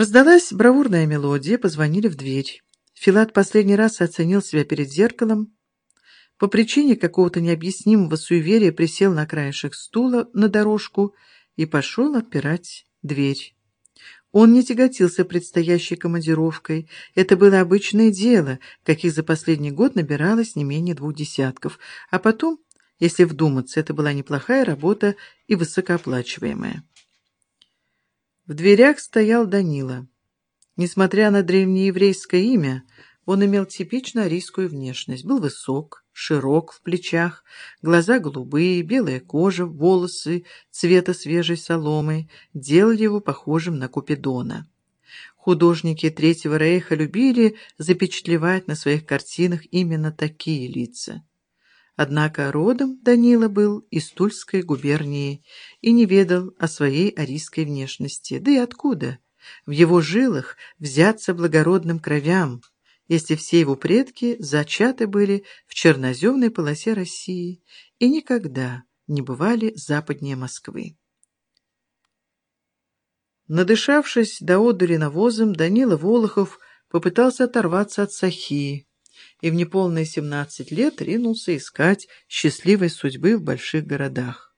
Раздалась бравурная мелодия, позвонили в дверь. Филат последний раз оценил себя перед зеркалом. По причине какого-то необъяснимого суеверия присел на краешек стула на дорожку и пошел отпирать дверь. Он не тяготился предстоящей командировкой. Это было обычное дело, каких за последний год набиралось не менее двух десятков. А потом, если вдуматься, это была неплохая работа и высокооплачиваемая. В дверях стоял Данила. Несмотря на древнееврейское имя, он имел типично арийскую внешность. Был высок, широк в плечах, глаза голубые, белая кожа, волосы цвета свежей соломы делали его похожим на Купидона. Художники Третьего Рейха любили запечатлевать на своих картинах именно такие лица. Однако родом Данила был из Тульской губернии и не ведал о своей арийской внешности. Да и откуда? В его жилах взяться благородным кровям, если все его предки зачаты были в черноземной полосе России и никогда не бывали западнее Москвы. Надышавшись до одури навозом, Данила Волохов попытался оторваться от Сахи, и в неполные 17 лет ринулся искать счастливой судьбы в больших городах.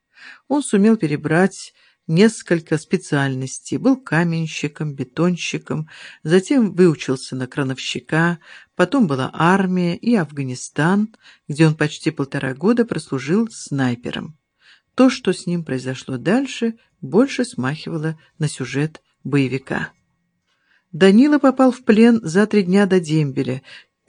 Он сумел перебрать несколько специальностей, был каменщиком, бетонщиком, затем выучился на крановщика, потом была армия и Афганистан, где он почти полтора года прослужил снайпером. То, что с ним произошло дальше, больше смахивало на сюжет боевика. Данила попал в плен за три дня до дембеля,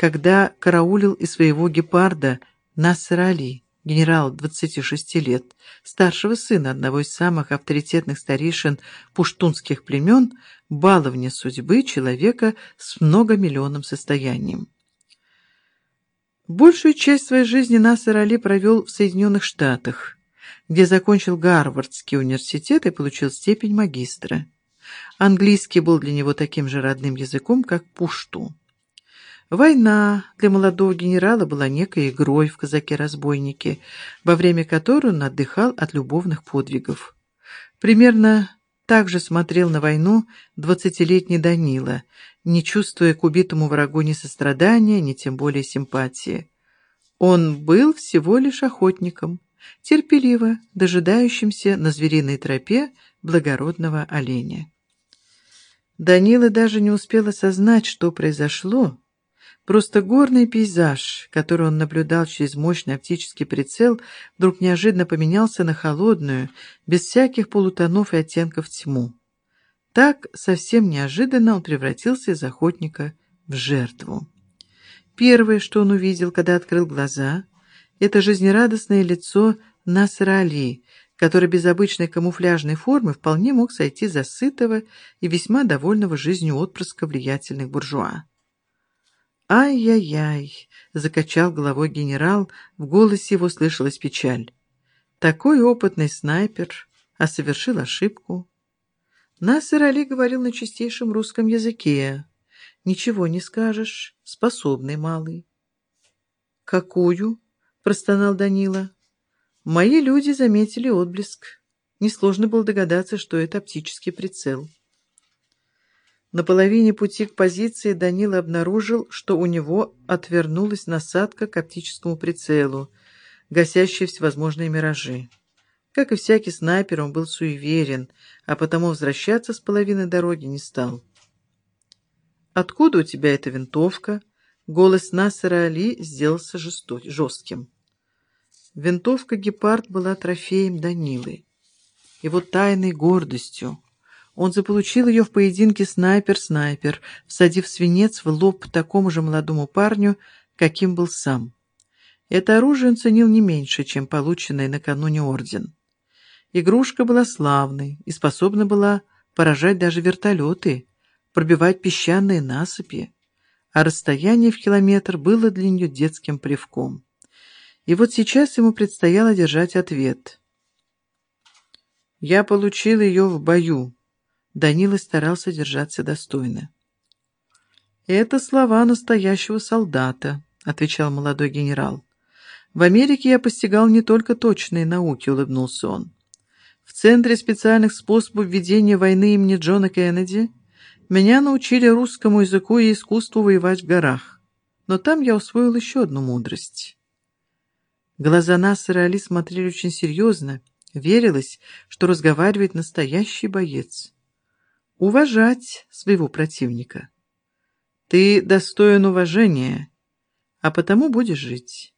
когда караулил из своего гепарда Наср Али, генерал 26 лет, старшего сына одного из самых авторитетных старейшин пуштунских племен, баловня судьбы человека с многомиллионным состоянием. Большую часть своей жизни Наср Али провел в Соединенных Штатах, где закончил Гарвардский университет и получил степень магистра. Английский был для него таким же родным языком, как пушту. Война для молодого генерала была некой игрой в казаке-разбойнике, во время которой он отдыхал от любовных подвигов. Примерно так же смотрел на войну двадцатилетний Данила, не чувствуя к убитому врагу ни сострадания, ни тем более симпатии. Он был всего лишь охотником, терпеливо дожидающимся на звериной тропе благородного оленя. Данила даже не успел осознать, что произошло, Просто горный пейзаж, который он наблюдал через мощный оптический прицел, вдруг неожиданно поменялся на холодную, без всяких полутонов и оттенков тьму. Так, совсем неожиданно он превратился из охотника в жертву. Первое, что он увидел, когда открыл глаза, это жизнерадостное лицо Насра Али, который без обычной камуфляжной формы вполне мог сойти за сытого и весьма довольного жизнью отпрыска влиятельных буржуа. «Ай-яй-яй!» — закачал головой генерал, в голосе его слышалась печаль. «Такой опытный снайпер, а совершил ошибку». Насыр Али говорил на чистейшем русском языке. «Ничего не скажешь, способный малый». «Какую?» — простонал Данила. «Мои люди заметили отблеск. Несложно было догадаться, что это оптический прицел». На половине пути к позиции Данила обнаружил, что у него отвернулась насадка к оптическому прицелу, гасящей всевозможные миражи. Как и всякий снайпер, он был суеверен, а потому возвращаться с половины дороги не стал. «Откуда у тебя эта винтовка?» Голос Насара Али сделался жестким. Винтовка «Гепард» была трофеем Данилы, его тайной гордостью. Он заполучил ее в поединке снайпер-снайпер, всадив свинец в лоб такому же молодому парню, каким был сам. Это оружие он ценил не меньше, чем полученный накануне орден. Игрушка была славной и способна была поражать даже вертолеты, пробивать песчаные насыпи, а расстояние в километр было для нее детским привком. И вот сейчас ему предстояло держать ответ. «Я получил ее в бою», Данила старался держаться достойно. «Это слова настоящего солдата», — отвечал молодой генерал. «В Америке я постигал не только точные науки», — улыбнулся он. «В Центре специальных способов ведения войны имени Джона Кеннеди Меня научили русскому языку и искусству воевать в горах, но там я усвоил еще одну мудрость. Глаза Насара Али смотрели очень серьезно, верилось, что разговаривает настоящий боец. Уважать своего противника. Ты достоин уважения, а потому будешь жить.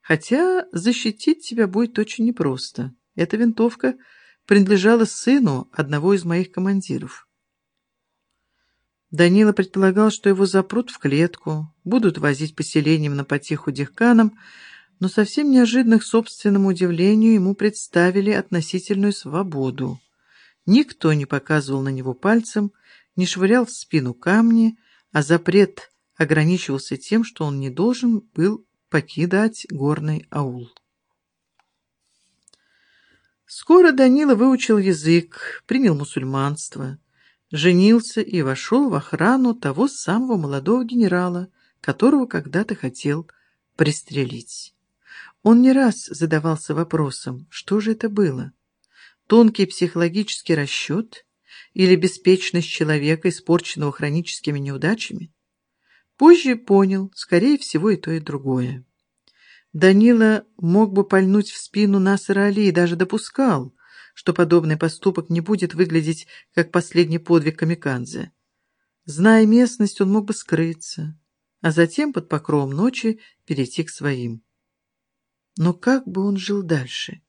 Хотя защитить тебя будет очень непросто. Эта винтовка принадлежала сыну одного из моих командиров. Данила предполагал, что его запрут в клетку, будут возить поселением на потеху дихканам, но совсем неожиданно к собственному удивлению ему представили относительную свободу. Никто не показывал на него пальцем, не швырял в спину камни, а запрет ограничивался тем, что он не должен был покидать горный аул. Скоро Данила выучил язык, принял мусульманство женился и вошел в охрану того самого молодого генерала, которого когда-то хотел пристрелить. Он не раз задавался вопросом, что же это было? Тонкий психологический расчет или беспечность человека, испорченного хроническими неудачами? Позже понял, скорее всего, и то, и другое. Данила мог бы пальнуть в спину Насара Али и даже допускал, что подобный поступок не будет выглядеть как последний подвиг камикадзе. Зная местность, он мог бы скрыться, а затем под покровом ночи перейти к своим. Но как бы он жил дальше?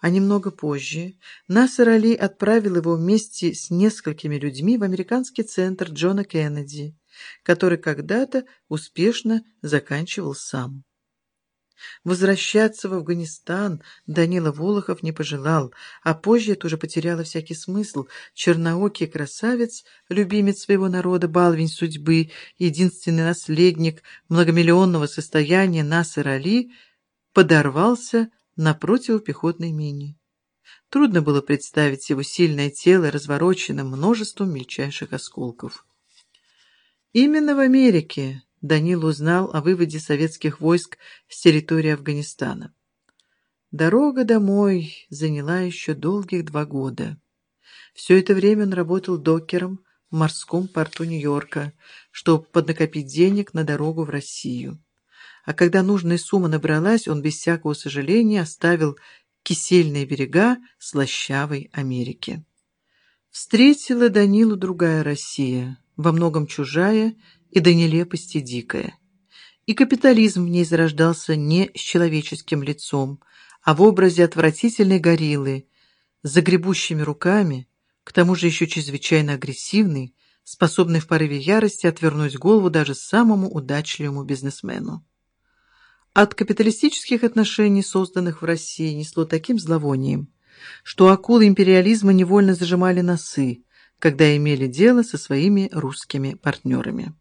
А немного позже Насер Али отправил его вместе с несколькими людьми в американский центр Джона Кеннеди, который когда-то успешно заканчивал сам. Возвращаться в Афганистан Данила Волохов не пожелал, а позже это уже потеряло всякий смысл. Черноокий красавец, любимец своего народа, балвень судьбы, единственный наследник многомиллионного состояния Насер Али, подорвался на противопехотной мине. Трудно было представить его сильное тело, развороченным множеством мельчайших осколков. Именно в Америке Данил узнал о выводе советских войск с территории Афганистана. Дорога домой заняла еще долгих два года. Все это время он работал докером в морском порту Нью-Йорка, чтобы поднакопить денег на дорогу в Россию. А когда нужная сумма набралась, он без всякого сожаления оставил кисельные берега слащавой Америки. Встретила Данилу другая Россия, во многом чужая и до нелепости дикая. И капитализм в ней зарождался не с человеческим лицом, а в образе отвратительной гориллы, с загребущими руками, к тому же еще чрезвычайно агрессивный, способный в порыве ярости отвернуть голову даже самому удачливому бизнесмену. От капиталистических отношений, созданных в России, несло таким зловонием, что акулы империализма невольно зажимали носы, когда имели дело со своими русскими партнерами.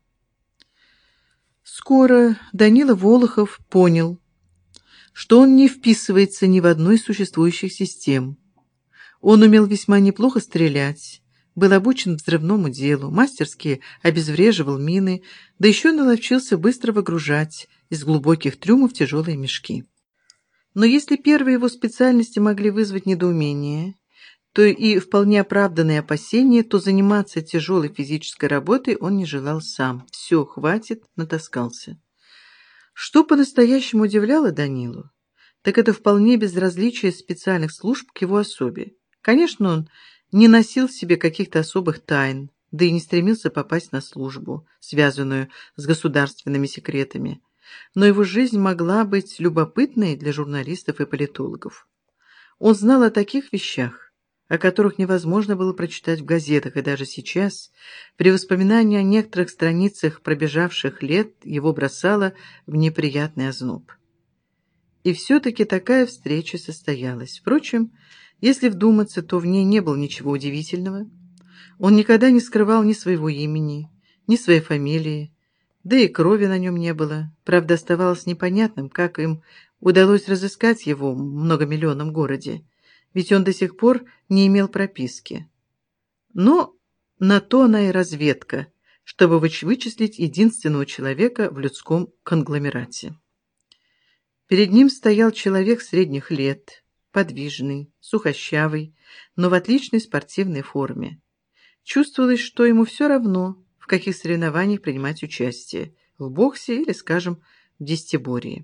Скоро Данила Волохов понял, что он не вписывается ни в одну из существующих систем. Он умел весьма неплохо стрелять, был обучен взрывному делу, мастерски обезвреживал мины, да еще наловчился быстро выгружать из глубоких трюмов тяжелые мешки. Но если первые его специальности могли вызвать недоумение, то и вполне оправданные опасения, то заниматься тяжелой физической работой он не желал сам. Все, хватит, натаскался. Что по-настоящему удивляло Данилу, так это вполне безразличие специальных служб к его особе. Конечно, он не носил в себе каких-то особых тайн, да и не стремился попасть на службу, связанную с государственными секретами. Но его жизнь могла быть любопытной для журналистов и политологов. Он знал о таких вещах, о которых невозможно было прочитать в газетах, и даже сейчас, при воспоминании о некоторых страницах пробежавших лет, его бросало в неприятный озноб. И все-таки такая встреча состоялась. Впрочем, если вдуматься, то в ней не было ничего удивительного. Он никогда не скрывал ни своего имени, ни своей фамилии, да и крови на нем не было. Правда, оставалось непонятным, как им удалось разыскать его в многомиллионном городе ведь он до сих пор не имел прописки. Но на то она и разведка, чтобы вычислить единственного человека в людском конгломерате. Перед ним стоял человек средних лет, подвижный, сухощавый, но в отличной спортивной форме. Чувствовалось, что ему все равно, в каких соревнованиях принимать участие, в боксе или, скажем, в десятиборье.